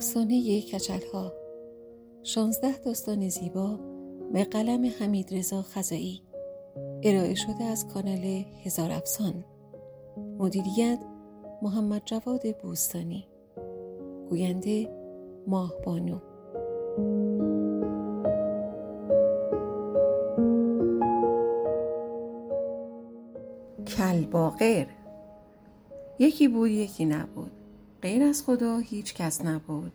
افسانه کچل ها 16 داستان زیبا به قلم حمید رضا خزایی ارائه شده از کانال هزار افسان. مدیریت محمد جواد بوستانی. گوینده ماه بانو. کلباغر. یکی بود یکی نبود. غیر از خدا هیچ کس نبود.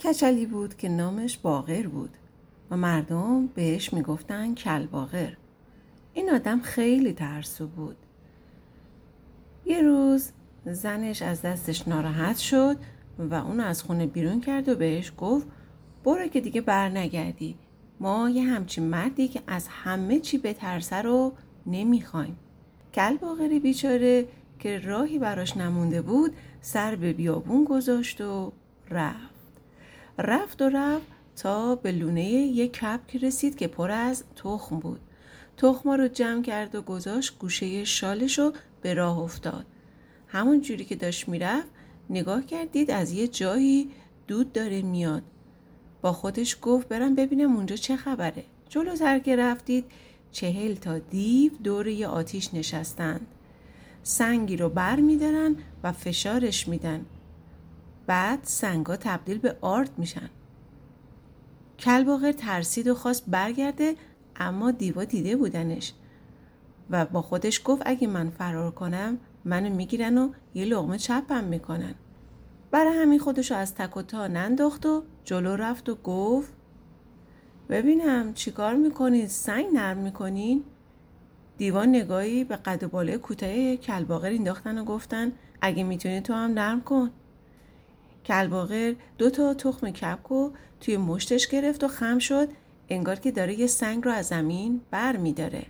کچلی بود که نامش باغر بود و مردم بهش می‌گفتن کل باغر این آدم خیلی ترسو بود. یه روز زنش از دستش ناراحت شد و اون از خونه بیرون کرد و بهش گفت برو که دیگه بر نگردی ما یه همچین مردی که از همه چی بترسه رو نمی‌خوایم. کل باغری بیچاره که راهی براش نمونده بود سر به بیابون گذاشت و رفت. رفت و رفت تا به لونه یک کپک رسید که پر از تخم بود. تخما رو جمع کرد و گذاشت گوشه شالش رو به راه افتاد. همون جوری که داشت می‌رفت نگاه کردید از یه جایی دود داره میاد. با خودش گفت برم ببینم اونجا چه خبره. جلوتر که رفتید چهل تا دیو دور یه آتیش نشستند. سنگی رو بر میدارن و فشارش میدن. بعد سنگا تبدیل به آرد میشن. کلباغر ترسید و خواست برگرده اما دیوا دیده بودنش. و با خودش گفت اگه من فرار کنم منو می‌گیرن و یه لغمه چپم می‌کنن. برای همین خودشو از تک و تا ننداخت و جلو رفت و گفت ببینم چیکار می‌کنید سنگ نرم می‌کنین؟ دیوان نگاهی به قد و بالای کوتاه کلباغر انداختن و گفتن اگه می‌تونی تو هم نرم کن. کلباغر دو تا تخم کپک و توی مشتش گرفت و خم شد انگار که داره یه سنگ رو از زمین بر میداره.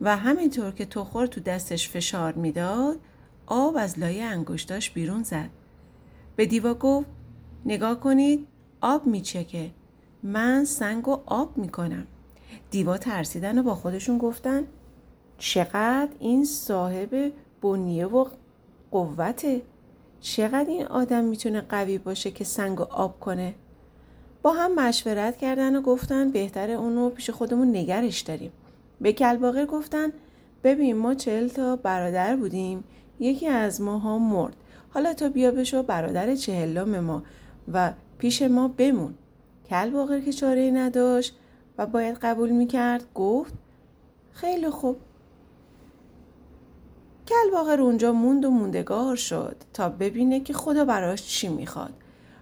و همینطور که تخور تو دستش فشار می‌داد آب از لایه انگشتاش بیرون زد. به دیوا گفت نگاه کنید آب میچکه. من سنگ و آب می‌کنم. دیوا ترسیدن و با خودشون گفتن چقدر این صاحب بنیه و قوته؟ چقدر این آدم می‌تونه قوی باشه که سنگ و آب کنه؟ با هم مشورت کردن و گفتن بهتر اونو پیش خودمون نگرش داریم. به کلباغر گفتن ببین ما چهل تا برادر بودیم یکی از ماها مرد. حالا تو بیا بشو برادر چهلم ما و پیش ما بمون. کلباغر که چاره نداشت و باید قبول می‌کرد گفت خیلی خوب. کلباغر اونجا موند و موندگار شد تا ببینه که خدا براش چی می‌خواد.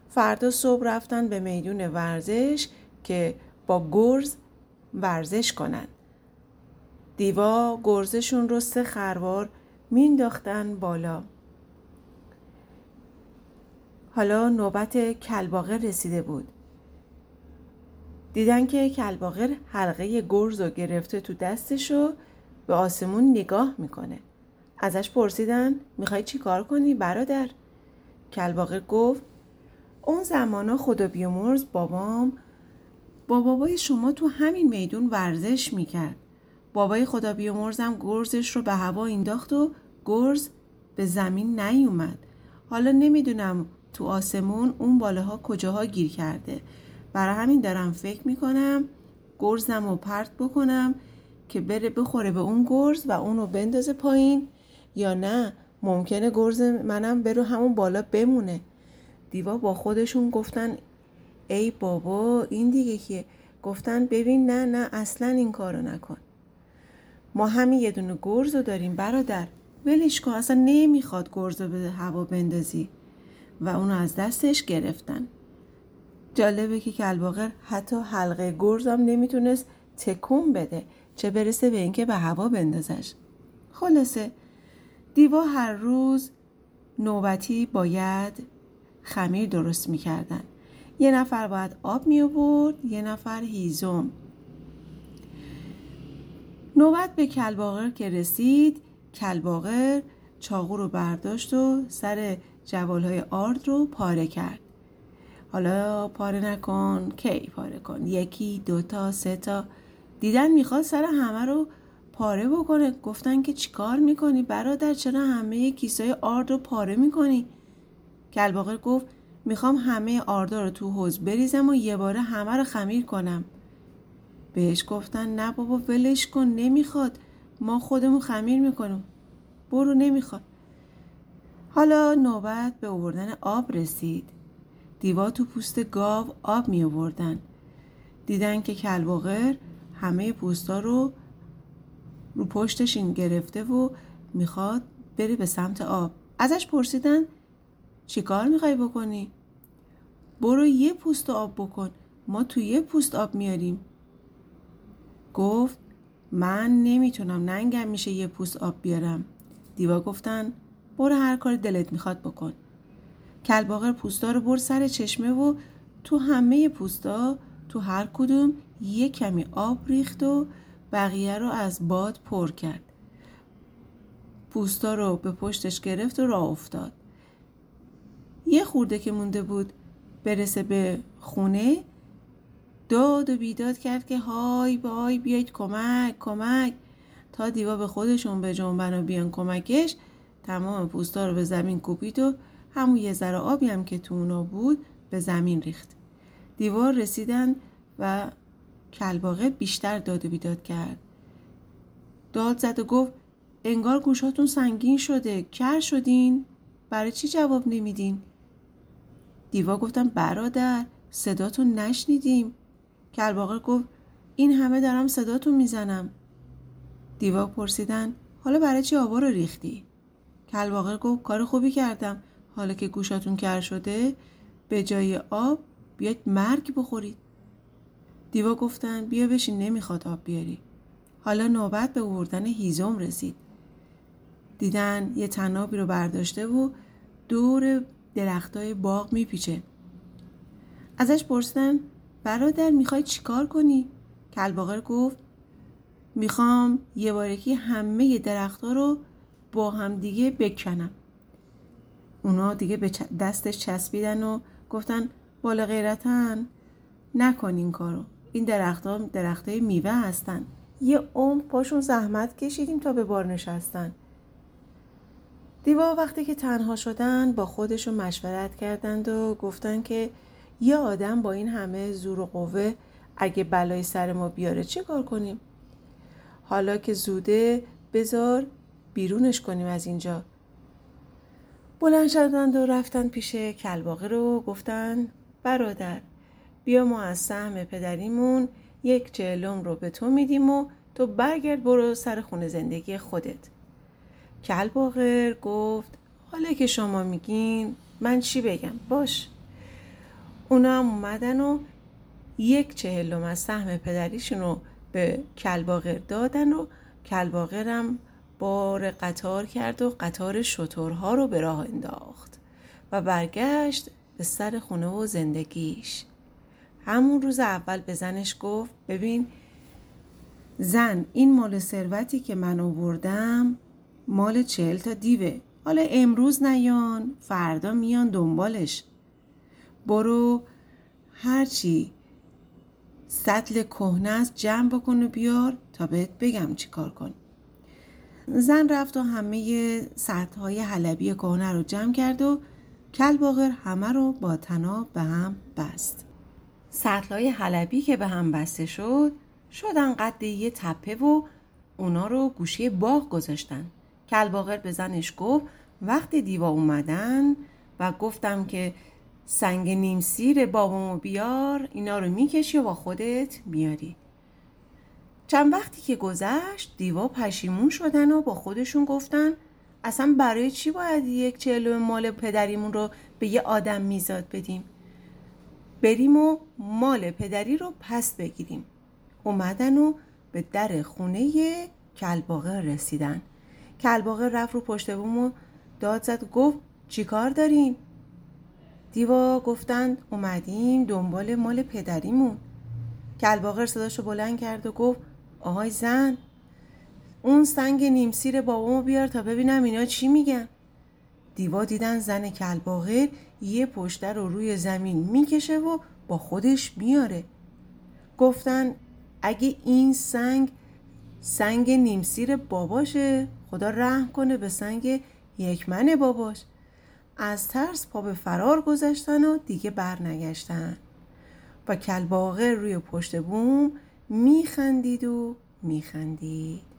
فردا صبح رفتن به میدون ورزش که با گرز ورزش کنن. دیوا گرزشون رو سه خروار مینداختن بالا. حالا نوبت کلباغر رسیده بود. دیدن که کلباغر حلقه گرز رو گرفته تو دستش و به آسمون نگاه می‌کنه. ازش پرسیدن می‌خوای چی کار کنی برادر؟ کلباغر گفت اون زمانا خدا بیامرز بابام با بابای شما تو همین میدون ورزش می‌کرد. بابای خدا بیامرزم گرزش رو به هوا انداخت و گرز به زمین نیومد. حالا نمی‌دونم تو آسمون اون بالاها کجاها گیر کرده. برای همین دارم فکر می‌کنم گرزم رو پرت بکنم که بره بخوره به اون گرز و اونو بندازه پایین. یا نه ممکنه گرز منم برو همون بالا بمونه. دیوا با خودشون گفتن ای بابا این دیگه که گفتن ببین نه نه اصلا این کارو نکن. ما همین یه دونه گرز رو داریم برادر. ولش کن اصلا نمی‌خواد گرز رو به هوا بندازی. و اونو از دستش گرفتن. جالبه که کلباغر حتی حلقه گرزم نمی‌تونست تکون بده چه برسه به اینکه به هوا بندازش. خلاصه دیوا هر روز نوبتی باید خمیر درست می‌کردن. یه نفر باید آب می یه نفر هیزم. نوبت به کلباغر که رسید کلباغر چاقو رو برداشت و سر جوالهای آرد رو پاره کرد. حالا پاره نکن کی پاره کن؟ یکی دوتا سه تا دیدن می‌خواد سر همه رو پاره بکنه. گفتن که چیکار می‌کنی؟ برادر چرا همه کیسای آرد رو پاره می‌کنی؟ کلباغر گفت می‌خوام همه آردار رو تو حوز بریزم و یه باره همه رو خمیر کنم. بهش گفتن نه بابا ولش کن نمی‌خواد. ما خودمون خمیر می‌کنیم. برو نمی‌خواد. حالا نوبت به آوردن آب رسید. دیوا تو پوست گاو آب می آوردن. دیدن که کلباغر همه پوستا رو رو پشتش این گرفته و می‌خواد بره به سمت آب. ازش پرسیدن چیکار می‌خوای بکنی؟ برو یه پوست آب بکن ما تو یه پوست آب میاریم. گفت من نمی‌تونم ننگم میشه یه پوست آب بیارم. دیوا گفتن برو هر کار دلت می‌خواد بکن. کلباغر پوستا رو برد سر چشمه و تو همه پوستا تو هر کدوم یه کمی آب ریخت و بقیه رو از باد پر کرد. پوستا رو به پشتش گرفت و راه افتاد. یه خورده که مونده بود برسه به خونه داد و بیداد کرد که های بای بیاید کمک کمک. تا دیوا به خودشون به جنبن و بیان کمکش تمام پوستا رو به زمین کوبید و همون یه ذره آبی هم که تو اونا بود به زمین ریخت. دیوار رسیدن و کلباغه بیشتر داد و بیداد کرد. داد زد و گفت انگار گوشاتون سنگین شده کر شدین. برای چی جواب نمیدین؟ دیوا گفتم برادر صداتون نشنیدیم. کلباغه گفت این همه دارم صداتون می‌زنم. دیوا پرسیدن حالا برای چی آبا رو ریختی؟ کلباغه گفت کار خوبی کردم. حالا که گوشاتون کر شده به جای آب بیاید مرگ بخورید. دیوا گفتن بیا بشین نمی‌خواد آب بیاری. حالا نوبت به آوردن هیزم رسید. دیدن یه تنابی رو برداشته و دور درختای باغ میپیچه. ازش پرسیدن برادر می‌خوای چیکار کنی؟ کلباغر گفت می‌خوام یه بارکی همه درختها رو با هم دیگه بکنم. اونا دیگه به دستش چسبیدن و گفتن بالا غیرتن. نکن این کارو. این درخت ها درخت میوه هستن. یه عمر پاشون زحمت کشیدیم تا به بار نشستن. دیوا وقتی که تنها شدن با خودشون مشورت کردند و گفتن که یه آدم با این همه زور و قوه اگه بلای سر ما بیاره چه کار کنیم؟ حالا که زوده بذار بیرونش کنیم از اینجا. بلند شدند و رفتن پیش کلباقه رو گفتن برادر بیا ما از سهم پدریمون یک چهلم رو به تو میدیم و تو برگرد برو سر خونه زندگی خودت. کلباغر گفت حالا که شما میگین من چی بگم؟ باش. اونا هم اومدن و یک چهلم از سهم پدریشون رو به کلباغر دادن و کلباغرم بار قطار کرد و قطار شطورها رو به راه انداخت و برگشت به سر خونه و زندگیش. همون روز اول به زنش گفت ببین زن این مال ثروتی که من آوردم مال چهل تا دیوه. حالا امروز نیان فردا میان دنبالش. برو هرچی سطل کهنه است جمع بکن و بیار تا بهت بگم چی کار کن زن رفت و همه سطح های حلبی کهنه رو جمع کرد و کلباغر همه رو با تناب به هم بست. سطل های حلبی که به هم بسته شد شدن قد یه تپه و اونا رو گوشه باغ گذاشتن. کلباغر به زنش گفت وقتی دیوا اومدن و گفتم که سنگ نیم سیر بابامو بیار اینا رو می‌کشی و با خودت میاری. چند وقتی که گذشت دیوا پشیمون شدن و با خودشون گفتن اصلا برای چی باید یک چهلو مال پدریمون رو به یه آدم میزاد بدیم؟ بریم و مال پدری رو پس بگیریم. اومدن و به در خونه کلباغه رسیدن. کلباغه رفت رو پشت بوم و داد زد گفت چیکار دارین دیوا گفتند اومدیم دنبال مال پدریمون. کلباغر صداشو بلند کرد و گفت آهای زن اون سنگ نیمسیر بابامو بیار تا ببینم اینا چی میگن. دیوا دیدن زن کلباغر یه پشته رو روی زمین می‌کشه و با خودش میاره. گفتن اگه این سنگ سنگ نیمسیر باباشه خدا رحم کنه به سنگ یکمن باباش. از ترس پا به فرار گذاشتن و دیگه برنگشتن. و کلباغه روی پشت بوم میخندید و میخندید.